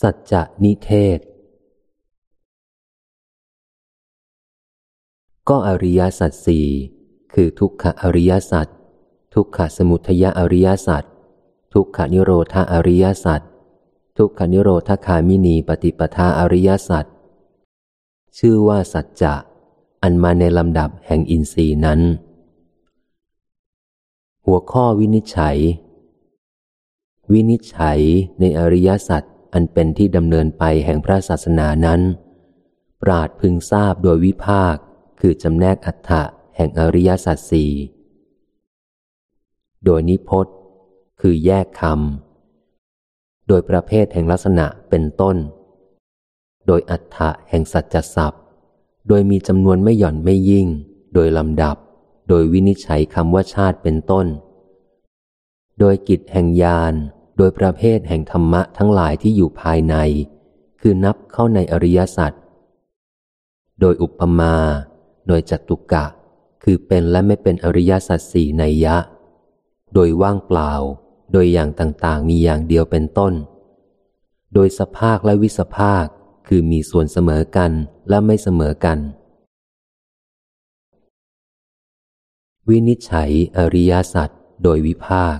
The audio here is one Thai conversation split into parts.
สัจจะนิเทศ ก็อริยสัจสี่คือทุกขอริยสัจทุกขสมุทยอริยสัจทุกขนิโรธาอริยสัจทุกขนิโรธคามินีปฏิปทาอริยสัจชื่อว่าสัจจะอันมาในลำดับแห่งอินทรีย์นั้น หัวข้อวินิจฉัย วินิจฉัยในอริยสัจ อันเป็นที่ดำเนินไปแห่งพระศาสนานั้น ปราดพึงทราบโดยวิภาค คือจำแนกอัฏฐะแห่งอริยสัจสี่โดยนิพจน์ คือแยกคำ โดยประเภทแห่งลักษณะเป็นต้น โดยอัฏฐะแห่งสัจจศัพท์ โดยมีจำนวนไม่หย่อนไม่ยิ่ง โดยลำดับ โดยวินิจฉัยคำว่าชาติเป็นต้น โดยกิจแห่งญาณ โดยประเภทแห่งธรรมะทั้งหลายที่อยู่ภายใน คือนับเข้าในอริยสัจ โดยอุปมา โดยจตุกะ คือเป็นและไม่เป็นอริยสัจสี่ในยะ โดยว่างเปล่า โดยอย่างต่างๆ มีอย่างเดียวเป็นต้น โดยสภาคและวิสภาค คือมีส่วนเสมอกันและไม่เสมอกัน วินิจฉัยอริยสัจโดยวิภาค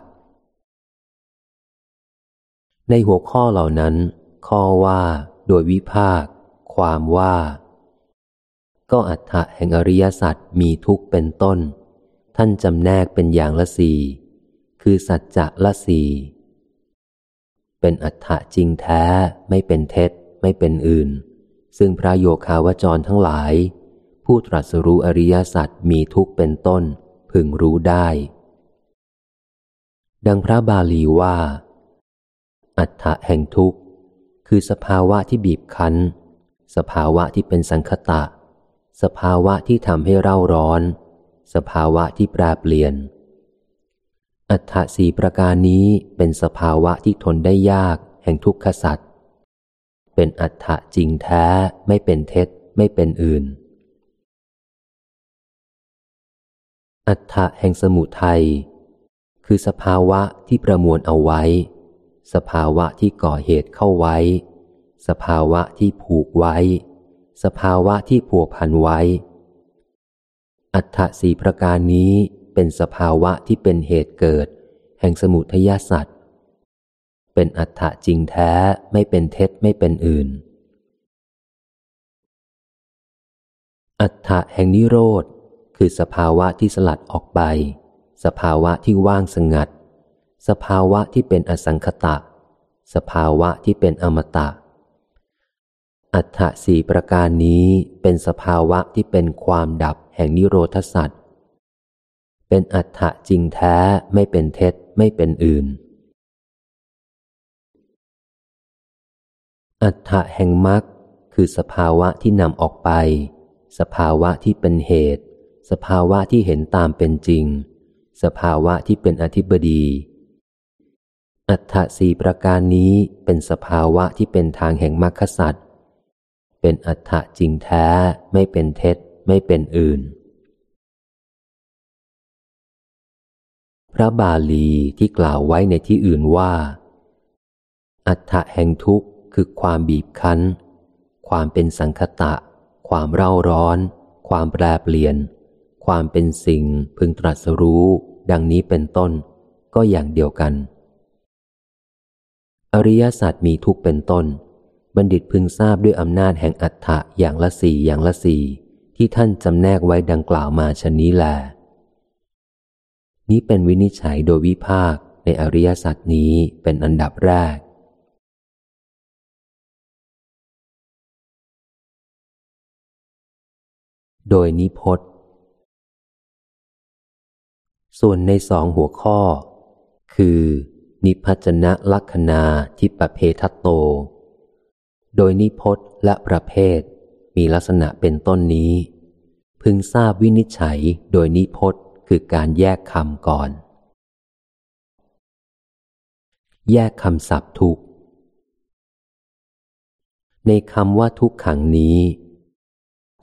ในหัวข้อเหล่านั้น ข้อว่าโดยวิภาค ความว่า ก็อัฏฐะแห่งอริยสัจมีทุกเป็นต้น ท่านจำแนกเป็นอย่างละสี่คือสัจจะละสี่เป็นอัฏฐะจริงแท้ไม่เป็นเท็จ ไม่เป็นอื่น ซึ่งพระโยคาวจรทั้งหลาย ผู้ตรัสรู้อริยสัจมีทุกเป็นต้น พึงรู้ได้ ดังพระบาลีว่า อัฏฐะแห่งทุกข์ คือสภาวะที่บีบคั้น สภาวะที่เป็นสังคตะ สภาวะที่ทำให้เร่าร้อน สภาวะที่แปรเปลี่ยน อัฏฐะสี่ประการนี้เป็นสภาวะที่ทนได้ยาก แห่งทุกขสัตว์เป็นอัฏฐะจริงแท้ไม่เป็นเท็จไม่เป็นอื่น อัฏฐะแห่งสมุทัยคือสภาวะที่ประมวลเอาไว้ สภาวะที่ก่อเหตุเข้าไว้ สภาวะที่ผูกไว้ สภาวะที่ผัวพันไว้ อัฏฐสีประการนี้เป็นสภาวะที่เป็นเหตุเกิด แห่งสมุทยาสัตว์ เป็นอัฏฐจริงแท้ไม่เป็นเท็จไม่เป็นอื่น อัฏฐะแห่งนิโรธคือสภาวะที่สลัดออกไป สภาวะที่ว่างสงัด สภาวะที่เป็นอสังคตะ สภาวะที่เป็นอมตะ อัฏฐสี่ประการนี้เป็นสภาวะที่เป็นความดับแห่งนิโรธสัตว์เป็นอัฏฐจริงแท้ไม่เป็นเท็จไม่เป็นอื่น อัฏฐะแห่งมรรคคือสภาวะที่นำออกไป สภาวะที่เป็นเหตุ สภาวะที่เห็นตามเป็นจริง สภาวะที่เป็นอธิบดี อัฏฐสีประการนี้เป็นสภาวะที่เป็นทางแห่งมรรคสัตว์เป็นอัฏฐจริงแท้ไม่เป็นเท็จไม่เป็นอื่น พระบาลีที่กล่าวไว้ในที่อื่นว่า อัฏฐแห่งทุกข์คือความบีบคั้น ความเป็นสังคตะ ความเร่าร้อน ความแปรเปลี่ยน ความเป็นสิ่งพึงตรัสรู้ ดังนี้เป็นต้น ก็อย่างเดียวกัน อริยศาสัจมีทุกเป็นต้น บัณฑิตพึงทราบด้วยอำนาจแห่งอัฏฐะอย่างละสี่อย่างละสี่ที่ท่านจำแนกไว้ดังกล่าวมาชนนี้แล นี้เป็นวินิจฉัยโดยวิภาคในอริยศาสัจนี้เป็นอันดับแรก โดยนิพจน์ ส่วนในสองหัวข้อ คือ นิพจนะลักษณาทิปเพทัตโต โดยนิพจน์และประเภท มีลักษณะเป็นต้นนี้ พึงทราบวินิจฉัยโดยนิพจน์คือการแยกคำก่อน แยกคำศัพท์ทุก ในคำว่าทุกขังนี้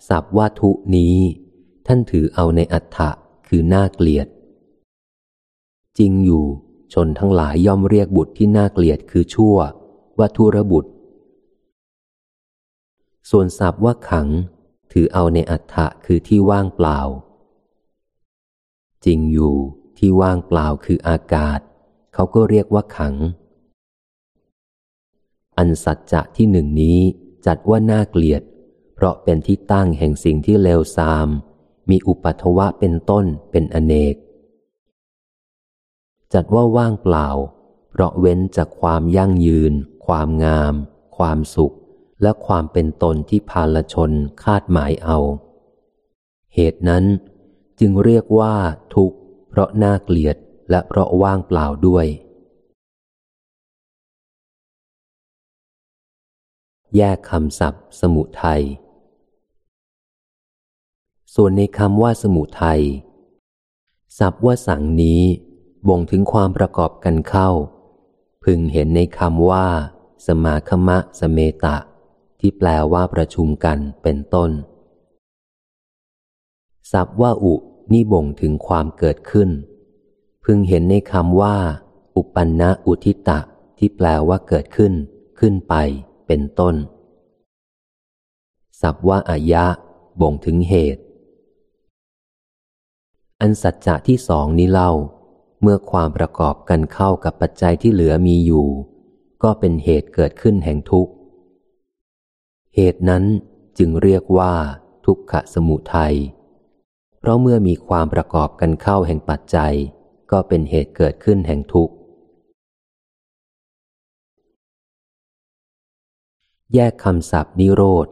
ศัพท์ว่าทุนี้ ท่านถือเอาในอัฏฐะคือน่าเกลียด จริงอยู่ ชนทั้งหลายย่อมเรียกบุตรที่น่าเกลียดคือชั่ว ว่าทุรบุตร ส่วนศัพท์ว่าขัง ถือเอาในอัฏฐะคือที่ว่างเปล่า จริงอยู่ที่ว่างเปล่าคืออากาศ เขาก็เรียกว่าขัง อันสัจจะที่หนึ่งนี้จัดว่าน่าเกลียด เพราะเป็นที่ตั้งแห่งสิ่งที่เลวทราม มีอุปัทวะเป็นต้นเป็นอเนก จัดว่าว่างเปล่า เพราะเว้นจากความยั่งยืน ความงาม ความสุข และความเป็นตนที่พาลชนคาดหมายเอา เหตุนั้นจึงเรียกว่าทุกข์ เพราะน่าเกลียดและเพราะว่างเปล่าด้วย แยกคำศัพท์ สมุทัยส่วนในคำว่าสมุทัยศัพท์ว่าสังนี้ บ่งถึงความประกอบกันเข้า พึงเห็นในคำว่า สมาคมะสเมตะ ที่แปลว่าประชุมกันเป็นต้น ศัพท์ว่าอุ นี่บ่งถึงความเกิดขึ้น พึงเห็นในคำว่า อุปันนะอุทิตะ ที่แปลว่าเกิดขึ้น ขึ้นไป เป็นต้น ศัพท์ว่าอายะ บ่งถึงเหตุ อันสัจจะที่สองนี้เล่า เมื่อความประกอบกันเข้ากับปัจจัยที่เหลือมีอยู่ ก็เป็นเหตุเกิดขึ้นแห่งทุกข์ เหตุนั้นจึงเรียกว่า ทุกขสมุทัย เพราะเมื่อมีความประกอบกันเข้าแห่งปัจจัย ก็เป็นเหตุเกิดขึ้นแห่งทุกข์ แยกคำศัพท์นิโรธ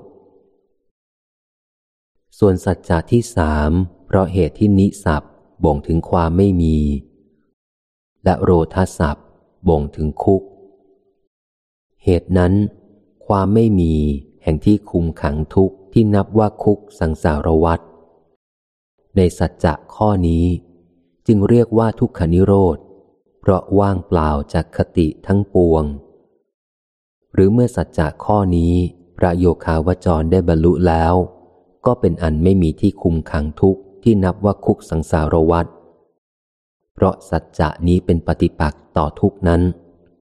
ส่วนสัจจะที่สามเพราะเหตุที่นิสับบ่งถึงความไม่มี และโรทัสับบ่งถึงคุก เหตุนั้น ความไม่มีแห่งที่คุมขังทุกที่นับว่าคุกสังสารวัฏในสัจจะข้อนี้ จึงเรียกว่าทุกขนิโรธ เพราะว่างเปล่าจากคติทั้งปวง หรือเมื่อสัจจะข้อนี้พระโยคาวจรได้บรรลุแล้ว ก็เป็นอันไม่มีที่คุมขังทุกที่นับว่าคุกสังสารวัฏ เพราะสัจจะนี้เป็นปฏิปักษ์ต่อทุกนั้น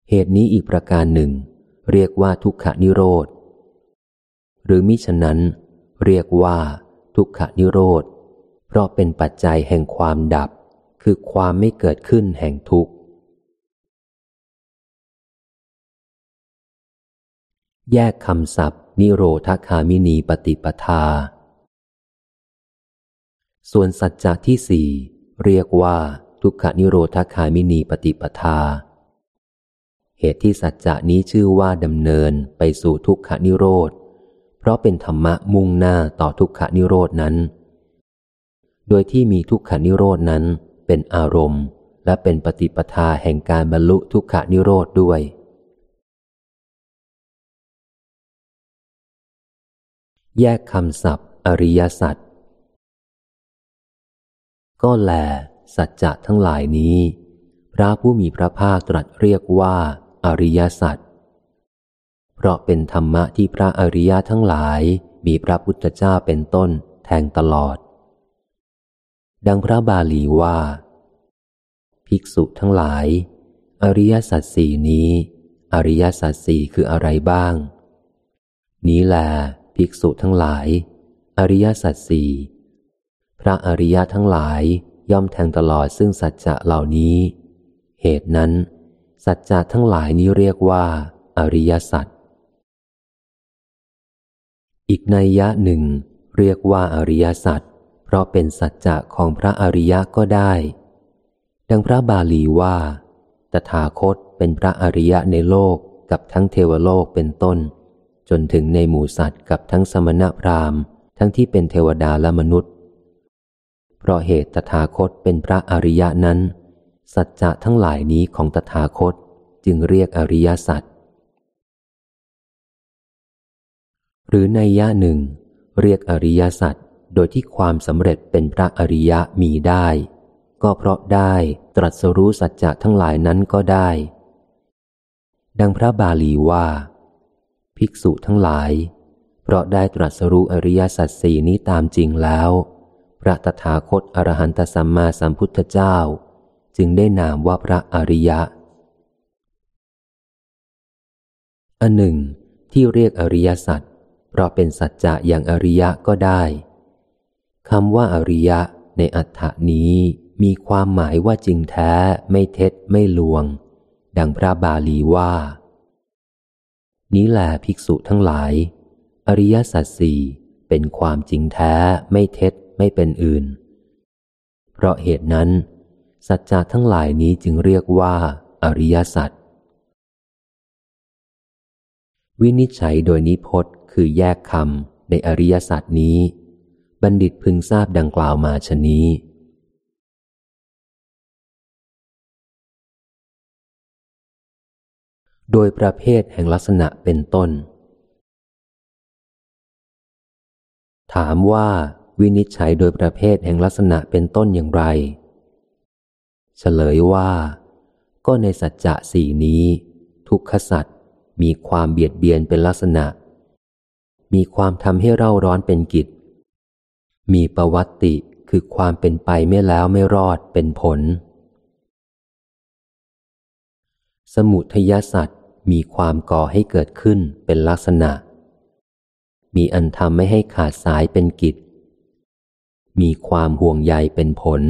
เหตุนี้อีกประการหนึ่ง เรียกว่าทุกขนิโรธ หรือมิฉะนั้น เรียกว่า ทุกขนิโรธ เพราะเป็นปัจจัยแห่งความดับ คือความไม่เกิดขึ้นแห่งทุกข์แยกคำศัพท์ นิโรธคามินีปฏิปทา ส่วนสัจจะที่สี่เรียกว่า ทุกขนิโรธคามินีปฏิปทา เหตุที่สัจจะนี้ชื่อว่าดำเนินไปสู่ทุกขนิโรธ เพราะเป็นธรรมะมุ่งหน้าต่อทุกขนิโรดนั้น โดยที่มีทุกขานิโรดนั้นเป็นอารมณ์ และเป็นปฏิปทาแห่งการบรรลุทุกขานิโรธด้วย แยกคำศัพท์ อริยสัจก็แล สัจจะทั้งหลายนี้ พระผู้มีพระภาคตรัสเรียกว่า อริยสัจเพราะเป็นธรรมะที่พระอริยะทั้งหลายมีพระพุทธเจ้าเป็นต้นแทงตลอด ดังพระบาลีว่า ภิกษุทั้งหลาย อริยสัจสี่นี้ อริยสัจสี่คืออะไรบ้าง นี้แหละภิกษุทั้งหลาย อริยสัจสี่พระอริยทั้งหลาย ย่อมแทงตลอดซึ่งสัจจะเหล่านี้ เหตุนั้น สัจจะทั้งหลายนี้เรียกว่า อริยสัจอีกในยะหนึ่ง เรียกว่าอริยสัจเพราะเป็นสัจจะของพระอริยะก็ได้ ดังพระบาลีว่า ตถาคตเป็นพระอริยะในโลกกับทั้งเทวโลกเป็นต้น จนถึงในหมู่สัตว์กับทั้งสมณพราหมณ์ ทั้งที่เป็นเทวดาและมนุษย์ เพราะเหตุตถาคตเป็นพระอริยะนั้น สัจจะทั้งหลายนี้ของตถาคตจึงเรียกอริยสัจหรือในยะหนึ่ง เรียกอริยสัจโดยที่ความสำเร็จเป็นพระอริยะมีได้ ก็เพราะได้ตรัสรู้สัจจะทั้งหลายนั้นก็ได้ ดังพระบาลีว่า ภิกษุทั้งหลาย เพราะได้ตรัสรู้อริยสัจสี่นี้ตามจริงแล้ว พระตถาคตอรหันตสัมมาสัมพุทธเจ้า จึงได้นามว่าพระอริยะ อันหนึ่ง ที่เรียกอริยสัจเพราะเป็นสัจจะอย่างอริยะก็ได้คำว่าอริยะในอัฏฐานี้มีความหมายว่าจริงแท้ไม่เท็จไม่ลวง ดังพระบาลีว่า นี้แหละภิกษุทั้งหลาย อริยสัจสี่เป็นความจริงแท้ไม่เท็จ ไม่เป็นอื่น เพราะเหตุนั้น สัจจะทั้งหลายนี้จึงเรียกว่า อริยสัจวินิจฉัยโดยนิพจน์คือแยกคำในอริยสัจนี้ บัณฑิตพึงทราบดังกล่าวมาชนี้ โดยประเภทแห่งลักษณะเป็นต้น ถามว่า วินิจฉัยโดยประเภทแห่งลักษณะเป็นต้นอย่างไร เฉลยว่า ก็ในสัจจะสี่นี้ ทุกขสัจมีความเบียดเบียนเป็นลักษณะ มีความทำให้เร่าร้อนเป็นกิจ มีประวัติคือความเป็นไปไม่แล้วไม่รอดเป็นผล สมุทยสัตว์มีความก่อให้เกิดขึ้นเป็นลักษณะ มีอันทำไม่ให้ขาดสายเป็นกิจ มีความห่วงใยเป็นผล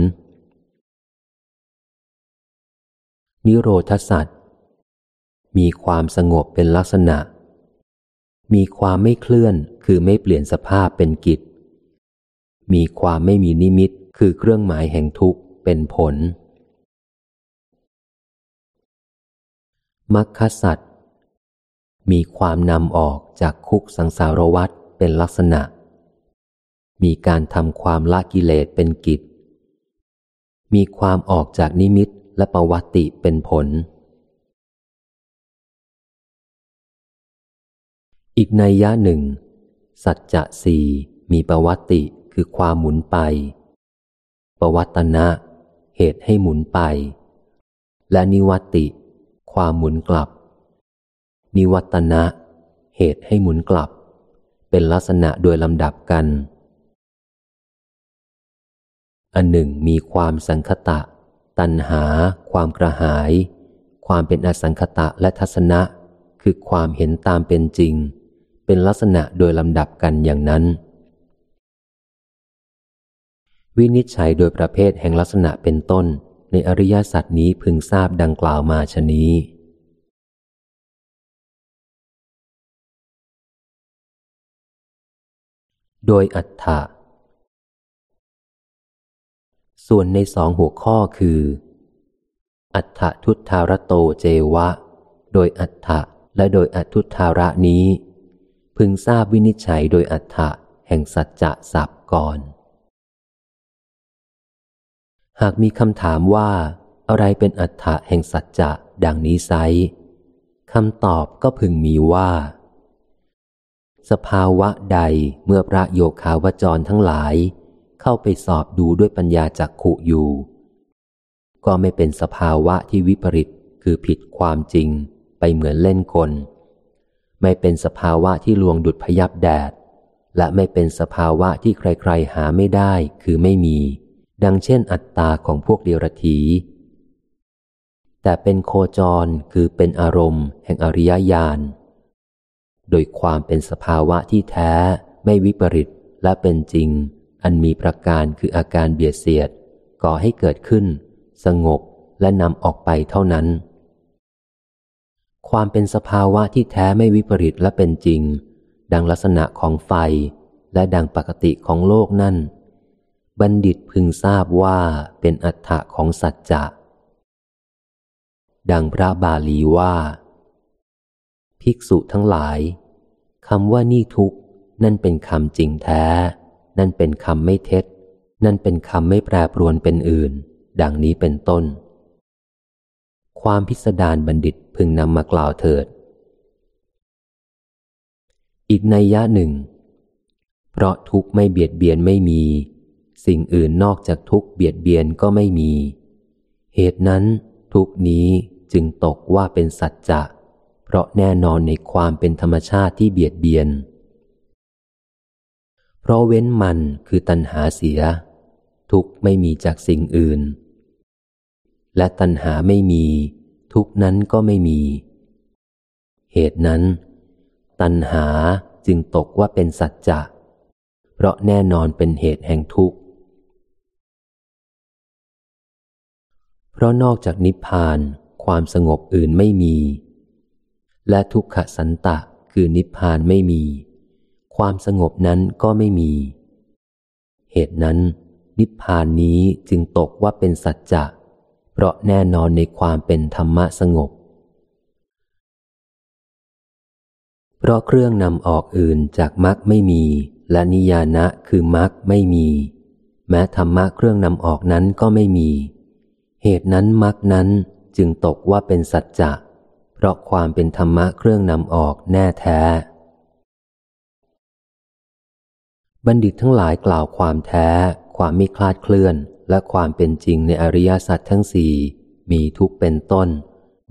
นิโรธสัตว์มีความสงบเป็นลักษณะ มีความไม่เคลื่อนคือไม่เปลี่ยนสภาพเป็นกิจ มีความไม่มีนิมิตคือเครื่องหมายแห่งทุกข์เป็นผล มัคคสัตว์มีความนำออกจากคุกสังสารวัฏเป็นลักษณะ มีการทำความละกิเลสเป็นกิจ มีความออกจากนิมิตและประวัติเป็นผล อีกในยะหนึ่ง สัจจะสี่มีประวัติคือความหมุนไปประวัตนะ เหตุให้หมุนไป และนิวัติ ความหมุนกลับ นิวัตนะ เหตุให้หมุนกลับ เป็นลักษณะโดยลำดับกัน อันหนึ่งมีความสังคตะ ตัณหา ความกระหาย ความเป็นอสังคตะและทัศนะ คือความเห็นตามเป็นจริง เป็นลักษณะโดยลำดับกันอย่างนั้น วินิจฉัยโดยประเภทแห่งลักษณะเป็นต้น ในอริยสัจนี้พึงทราบดังกล่าวมาชนี้โดยอัฏฐะ ส่วนในสองหัวข้อคือ อัฏฐทุตธารโตเจวะ โดยอัฏฐะและโดยอัทุตธาระนี้ พึงทราบวินิจฉัยโดยอัฏฐะแห่งสัจจะสับก่อน หากมีคำถามว่า อะไรเป็นอัฏฐะแห่งสัจจะดังนี้ไซคำตอบก็พึงมีว่า สภาวะใดเมื่อพระโยคาวจรทั้งหลาย เข้าไปสอบดูด้วยปัญญาจักขุอยู่ ก็ไม่เป็นสภาวะที่วิปริตคือผิดความจริงไปเหมือนเล่นกลไม่เป็นสภาวะที่ลวงดุดพยับแดด และไม่เป็นสภาวะที่ใครๆหาไม่ได้คือไม่มี ดังเช่นอัตตาของพวกเดียรถี แต่เป็นโคจรคือเป็นอารมณ์ แห่งอริยญาณโดยความเป็นสภาวะที่แท้ ไม่วิปริตและเป็นจริง อันมีประการคืออาการเบียดเสียด ก่อให้เกิดขึ้น สงบและนำออกไปเท่านั้น ความเป็นสภาวะที่แท้ไม่วิปริตและเป็นจริง ดังลักษณะของไฟและดังปกติของโลกนั่น บัณฑิตพึงทราบว่าเป็นอัฏฐะของสัจจะ ดังพระบาลีว่า ภิกษุทั้งหลายคำว่านี่ทุกนั่นเป็นคำจริงแท้ นั่นเป็นคำไม่เท็จ นั่นเป็นคำไม่แปรปรวนเป็นอื่น ดังนี้เป็นต้น ความพิสดารบัณฑิตพึงนำมากล่าวเถิด อีกในยะหนึ่ง เพราะทุกไม่เบียดเบียนไม่มี สิ่งอื่นนอกจากทุกเบียดเบียนก็ไม่มี เหตุนั้น ทุกนี้จึงตกว่าเป็นสัจจะ เพราะแน่นอนในความเป็นธรรมชาติที่เบียดเบียน เพราะเว้นมันคือตัณหาเสีย ทุกไม่มีจากสิ่งอื่น และตัณหาไม่มี ทุกนั้นก็ไม่มี เหตุนั้น ตัณหาจึงตกว่าเป็นสัจจะ เพราะแน่นอนเป็นเหตุแห่งทุกข์ เพราะนอกจากนิพพานความสงบอื่นไม่มี และทุกขสันตะคือนิพพานไม่มี ความสงบนั้นก็ไม่มี เหตุนั้น นิพพานนี้จึงตกว่าเป็นสัจจะ เพราะแน่นอนในความเป็นธรรมะสงบ เพราะเครื่องนำออกอื่นจากมรรคไม่มี และนิยานะคือมรรคไม่มี แม้ธรรมะเครื่องนำออกนั้นก็ไม่มี เหตุนั้นมรรคนั้นจึงตกว่าเป็นสัจจะ เพราะความเป็นธรรมะเครื่องนำออกแน่แท้ บัณฑิตทั้งหลายกล่าวความแท้ ความไม่คลาดเคลื่อน และความเป็นจริงในอริยสัจทั้งสี่มีทุกเป็นต้น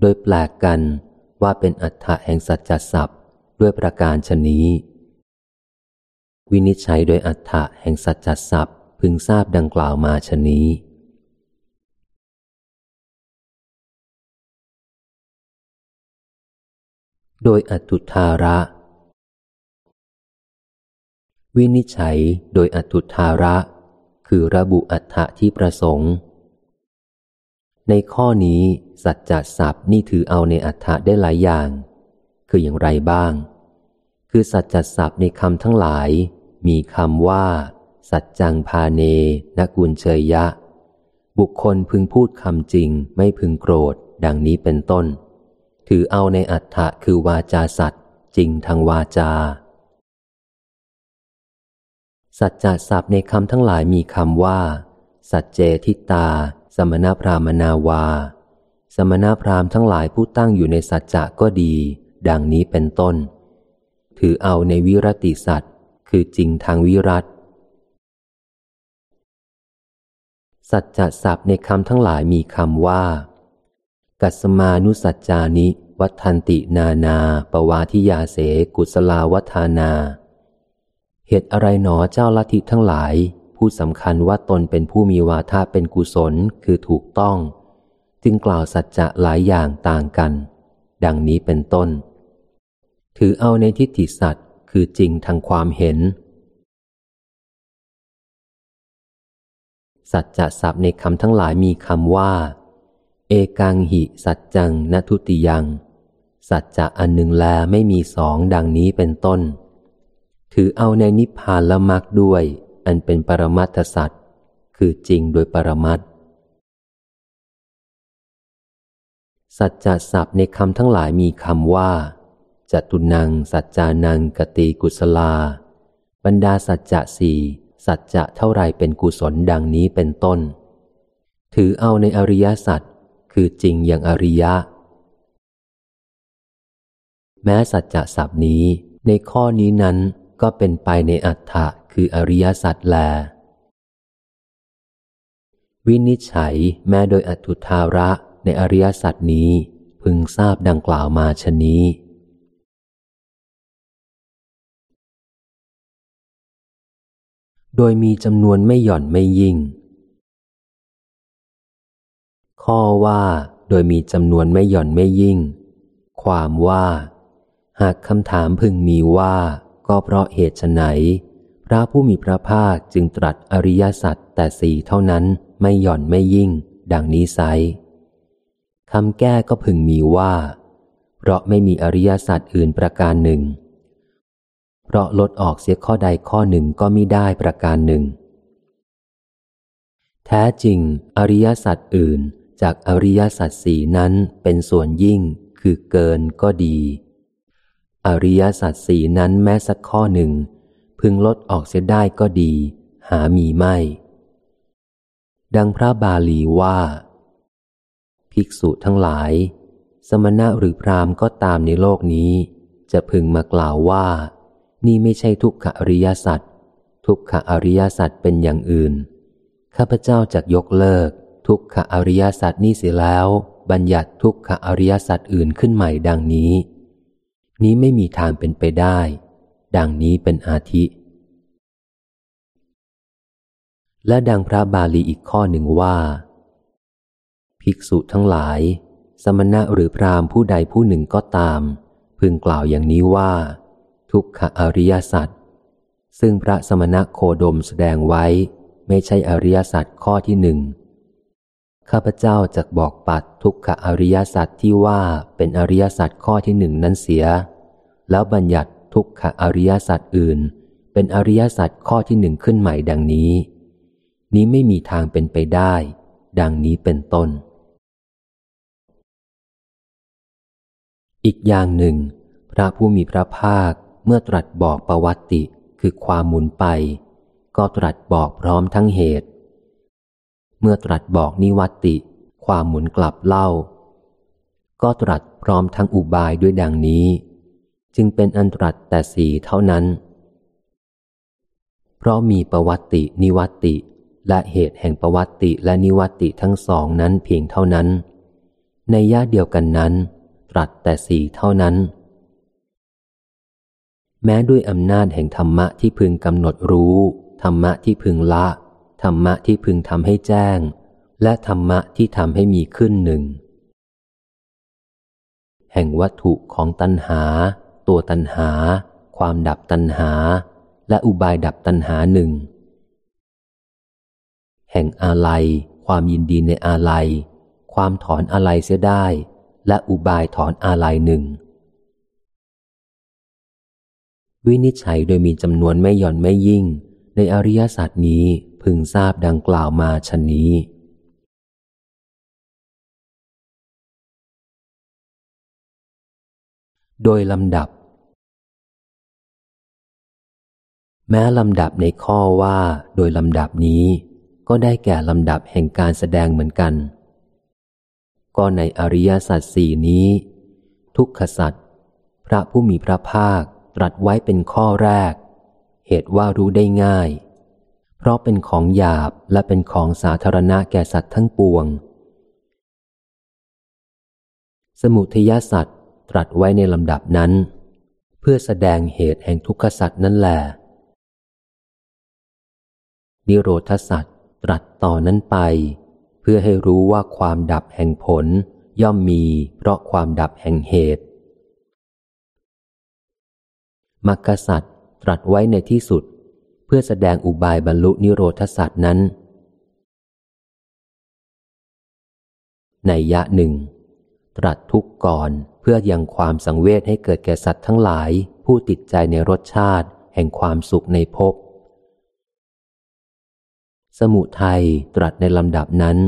โดยแปลกกันว่าเป็นอัฏฐะแห่งสัจจศัพด้วยประการชนี้ วินิจฉัยโดยอัฏฐะแห่งสัจจศัพพึงทราบดังกล่าวมาชนี้ โดยอัตุธาระ วินิจฉัยโดยอัตุธาระ คือระบุอัฏฐะที่ประสงค์ ในข้อนี้สัจจศัพท์นี่ถือเอาในอัฏฐะได้หลายอย่าง คืออย่างไรบ้าง คือสัจจศัพท์ในคำทั้งหลาย มีคำว่า สัจจังพาเนนกุลเชยยะ บุคคลพึงพูดคำจริงไม่พึงโกรธ ดังนี้เป็นต้น ถือเอาในอัฏฐะคือวาจาสัตว์จริงทางวาจา สัจจะศัพท์ในคำทั้งหลายมีคำว่า สัจเจทิตา สมณพรามนาวา สมณพราหมณ์ทั้งหลายผู้ตั้งอยู่ในสัจจะก็ดี ดังนี้เป็นต้น ถือเอาในวิรติสัตว์คือจริงทางวิรัตสัจจะศัพท์ในคำทั้งหลายมีคำว่า กัสมานุสัจจานิ วัฏันตินานา ปวาทิยาเส กุศลาวัฒานา เหตุอะไรหนอเจ้าลัทธิทั้งหลาย ผู้สำคัญว่าตนเป็นผู้มีวาทะเป็นกุศลคือถูกต้อง จึงกล่าวสัจจะหลายอย่างต่างกัน ดังนี้เป็นต้น ถือเอาในทิฏฐิสัตว์คือจริงทางความเห็น สัจจะศัพท์ในคำทั้งหลายมีคำว่า เอกังหิสัจจังนทุติยัง สัจจะอันหนึ่งแลไม่มีสองดังนี้เป็นต้น ถือเอาในนิพพานละมักด้วย อันเป็นปรมัตถสัจคือจริงโดยปรมัตสัจจะศัพท์ในคำทั้งหลายมีคำว่าจตุนัง สัจจานังกติกุศลา บรรดาสัจจะสี่สัจจะเท่าไรเป็นกุศลดังนี้เป็นต้น ถือเอาในอริยสัจคือจริงอย่างอริยะ แม้สัจจะศัพท์นี้ในข้อนี้นั้น ก็เป็นไปในอัฏฐะคืออริยสัจแล วินิจฉัยแม้โดยอัตุธาระในอริยสัจนี้พึงทราบดังกล่าวมาชนี้ โดยมีจำนวนไม่หย่อนไม่ยิ่ง ข้อว่าโดยมีจำนวนไม่หย่อนไม่ยิ่ง ความว่า หากคำถามพึงมีว่า ก็เพราะเหตุไฉนพระผู้มีพระภาคจึงตรัสอริยสัจแต่สี่เท่านั้นไม่หย่อนไม่ยิ่ง ดังนี้ไซคำแก้ก็พึงมีว่า เพราะไม่มีอริยสัจอื่นประการหนึ่ง เพราะลดออกเสียข้อใดข้อหนึ่งก็มิได้ประการหนึ่ง แท้จริง อริยสัจอื่นจากอริยสัจสี่นั้นเป็นส่วนยิ่งคือเกินก็ดี อริยสัจสี่นั้นแม้สักข้อหนึ่ง พึงลดออกเสียได้ก็ดี หามีไม่ ดังพระบาลีว่า ภิกษุทั้งหลาย สมณะหรือพรามก็ตามในโลกนี้ จะพึงมากล่าวว่า นี่ไม่ใช่ทุกขอริยสัจทุกขอริยสัจเป็นอย่างอื่น ข้าพเจ้าจะยกเลิก ทุกขอริยสัจนี้เสียแล้ว บัญญัติทุกขอริยสัจอื่นขึ้นใหม่ดังนี้ นี้ไม่มีทางเป็นไปได้ ดังนี้เป็นอาทิ และดังพระบาลีอีกข้อหนึ่งว่า ภิกษุทั้งหลาย สมณะหรือพรามผู้ใดผู้หนึ่งก็ตาม พึงกล่าวอย่างนี้ว่า ทุกขอริยสัจซึ่งพระสมณะโคดมแสดงไว้ ไม่ใช่อริยสัจข้อที่หนึ่งข้าพเจ้าจะบอกปัดทุกขอริยสัจที่ว่าเป็นอริยสัจข้อที่หนึ่งนั้นเสีย แล้วบัญญัติทุกขอริยสัจอื่น เป็นอริยสัจข้อที่หนึ่งขึ้นใหม่ดังนี้ นี้ไม่มีทางเป็นไปได้ ดังนี้เป็นต้น อีกอย่างหนึ่ง พระผู้มีพระภาคเมื่อตรัสบอกประวัติคือความหมุนไป ก็ตรัสบอกพร้อมทั้งเหตุ เมื่อตรัสบอกนิวัติ ความหมุนกลับเล่า ก็ตรัสพร้อมทั้งอุบายด้วยดังนี้ จึงเป็นอันตรัสแต่สีเท่านั้น เพราะมีประวัตินิวัติ และเหตุแห่งประวัติและนิวัติทั้งสองนั้นเพียงเท่านั้น ในย่าเดียวกันนั้น ตรัสแต่สีเท่านั้น แม้ด้วยอำนาจแห่งธรรมะที่พึงกำหนดรู้ ธรรมะที่พึงละ ธรรมะที่พึงทำให้แจ้ง และธรรมะที่ทำให้มีขึ้นหนึ่งแห่งวัตถุของตัณหา ตัวตัณหา ความดับตัณหา และอุบายดับตัณหาหนึ่ง แห่งอาลัย ความยินดีในอาลัย ความถอนอาลัยเสียได้ และอุบายถอนอาลัยหนึ่ง วินิจฉัยโดยมีจำนวนไม่หย่อนไม่ยิ่ง ในอริยสัจนี้พึงทราบดังกล่าวมาชนนี้โดยลำดับ แม้ลำดับในข้อว่าโดยลำดับนี้ ก็ได้แก่ลำดับแห่งการแสดงเหมือนกัน ก็ในอริยสัจสี่นี้ ทุกขสัจพระผู้มีพระภาคตรัสไว้เป็นข้อแรก เหตุว่ารู้ได้ง่าย เพราะเป็นของหยาบและเป็นของสาธารณะแก่สัตว์ทั้งปวง สมุทยสัตว์ตรัสไว้ในลำดับนั้น เพื่อแสดงเหตุแห่งทุกขสัตว์นั่นแหละ นิโรธสัตว์ตรัสต่อนั้นไป เพื่อให้รู้ว่าความดับแห่งผลย่อมมีเพราะความดับแห่งเหตุมรรคสัตว์ตรัสไว้ในที่สุด เพื่อแสดงอุบายบรรลุนิโรธสัตว์นั้น ในยะหนึ่ง ตรัสทุกก่อนเพื่อยังความสังเวชให้เกิดแก่สัตว์ทั้งหลาย ผู้ติดใจในรสชาติ แห่งความสุขในภพ สมุทัยตรัสในลำดับนั้น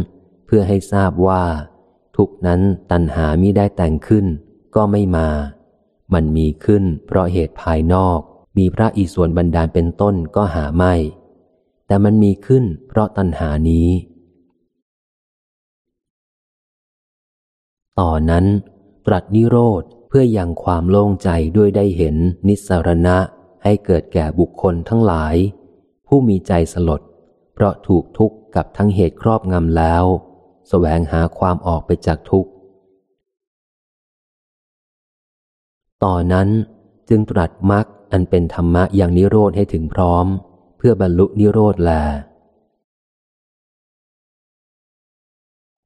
เพื่อให้ทราบว่า ทุกนั้นตัณหามิได้แต่งขึ้น ก็ไม่มา มันมีขึ้นเพราะเหตุภายนอก มีพระอิศวรบันดาลเป็นต้นก็หาไม่ แต่มันมีขึ้นเพราะตัณหานี้ ต่อนนั้น ตรัสนิโรธเพื่ออยังความโล่งใจด้วยได้เห็นนิสรณะให้เกิดแก่บุคคลทั้งหลาย ผู้มีใจสลด เพราะถูกทุกข์กับทั้งเหตุครอบงำแล้วสแสวงหาความออกไปจากทุกข์ ต่อนนั้นจึงตรัสมรรคอันเป็นธรรมะอย่างนิโรธให้ถึงพร้อม เพื่อบรรลุนิโรธแล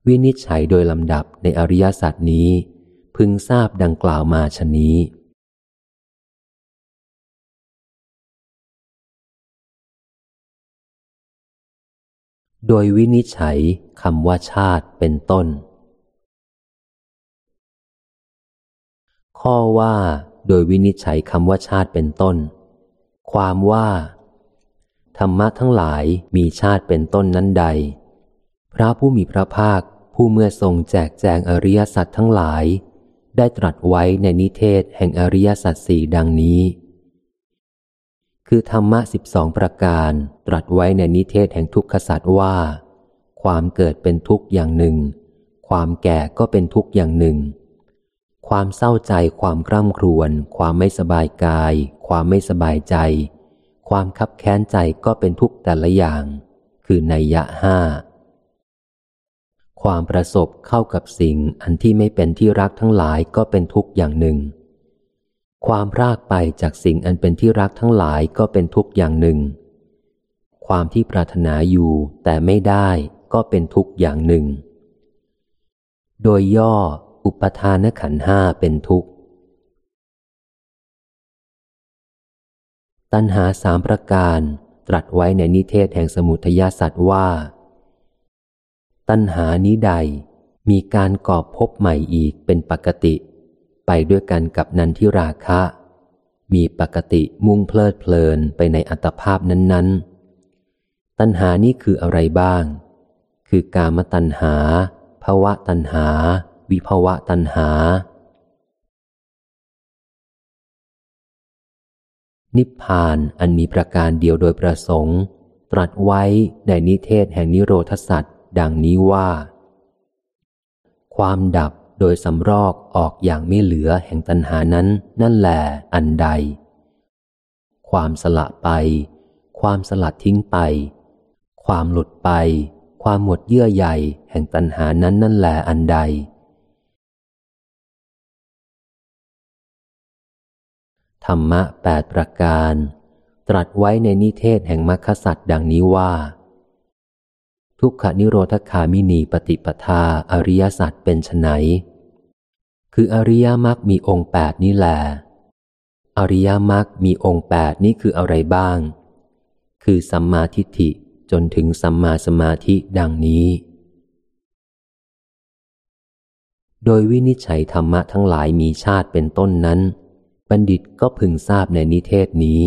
วินิจฉัยโดยลำดับในอริยสัจนี้ พึงทราบดังกล่าวมาชนี้ โดยวินิจฉัยคำว่าชาติเป็นต้น ข้อว่า โดยวินิจฉัยคำว่าชาติเป็นต้น ความว่า ธรรมะทั้งหลายมีชาติเป็นต้นนั้นใด พระผู้มีพระภาคผู้เมื่อทรงแจกแจงอริยสัจทั้งหลาย ได้ตรัสไว้ในนิเทศแห่งอริยสัจสี่ดังนี้ คือธรรมะสิบสองประการตรัสไว้ในนิเทศแห่งทุกขศาสัจว่า ความเกิดเป็นทุกข์อย่างหนึ่ง ความแก่ก็เป็นทุกข์อย่างหนึ่ง ความเศร้าใจความกร่ำครวญ ความไม่สบายกาย ความไม่สบายใจ ความคับแค้นใจก็เป็นทุกข์แต่ละอย่าง คือในยะห้าความประสบเข้ากับสิ่งอันที่ไม่เป็นที่รักทั้งหลายก็เป็นทุกข์อย่างหนึ่ง ความรากไปจากสิ่งอันเป็นที่รักทั้งหลายก็เป็นทุกอย่างหนึ่ง ความที่ปรารถนาอยู่แต่ไม่ได้ก็เป็นทุกอย่างหนึ่ง โดยย่ออุปทานขันห้าเป็นทุกข์ ตัณหาสามประการตรัสไว้ในนิเทศแห่งสมุทยาสัตว์ว่า ตัณหานี้ใดมีการก่อพบใหม่อีกเป็นปกติ ไปด้วยกันกับนันทิราคะ มีปกติมุ่งเพลิดเพลินไปในอัตภาพนั้นๆ ตัณหานี้คืออะไรบ้าง คือกามตัณหาภาวะตัณหา วิภาวะตัณหา นิพพานอันมีประการเดียวโดยประสงค์ ตรัสไว้ในนิเทศแห่งนิโรธสัตว์ดังนี้ว่า ความดับ โดยสำรอกออกอย่างไม่เหลือแห่งตัณหานั้นนั่นแหลอันใด ความสละไป ความสลัดทิ้งไป ความหลุดไป ความหมดเยื่อใยแห่งตัณหานั้นนั่นแหละอันใด ธรรมะแปดประการ ตรัสไว้ในนิเทศแห่งมรรคสัตว์ดังนี้ว่า ทุกขนิโรธคามินีปฏิปทาอริยสัจเป็นไนคืออริยมรรคมีองค์แปดนี้แหลอริยมรรคมีองค์แปดนี้คืออะไรบ้าง คือสัมมาทิฏฐิจนถึงสัมมาสมาธิดังนี้ โดยวินิจฉัยธรรมะทั้งหลายมีชาติเป็นต้นนั้น บัณฑิตก็พึงทราบในนิเทศนี้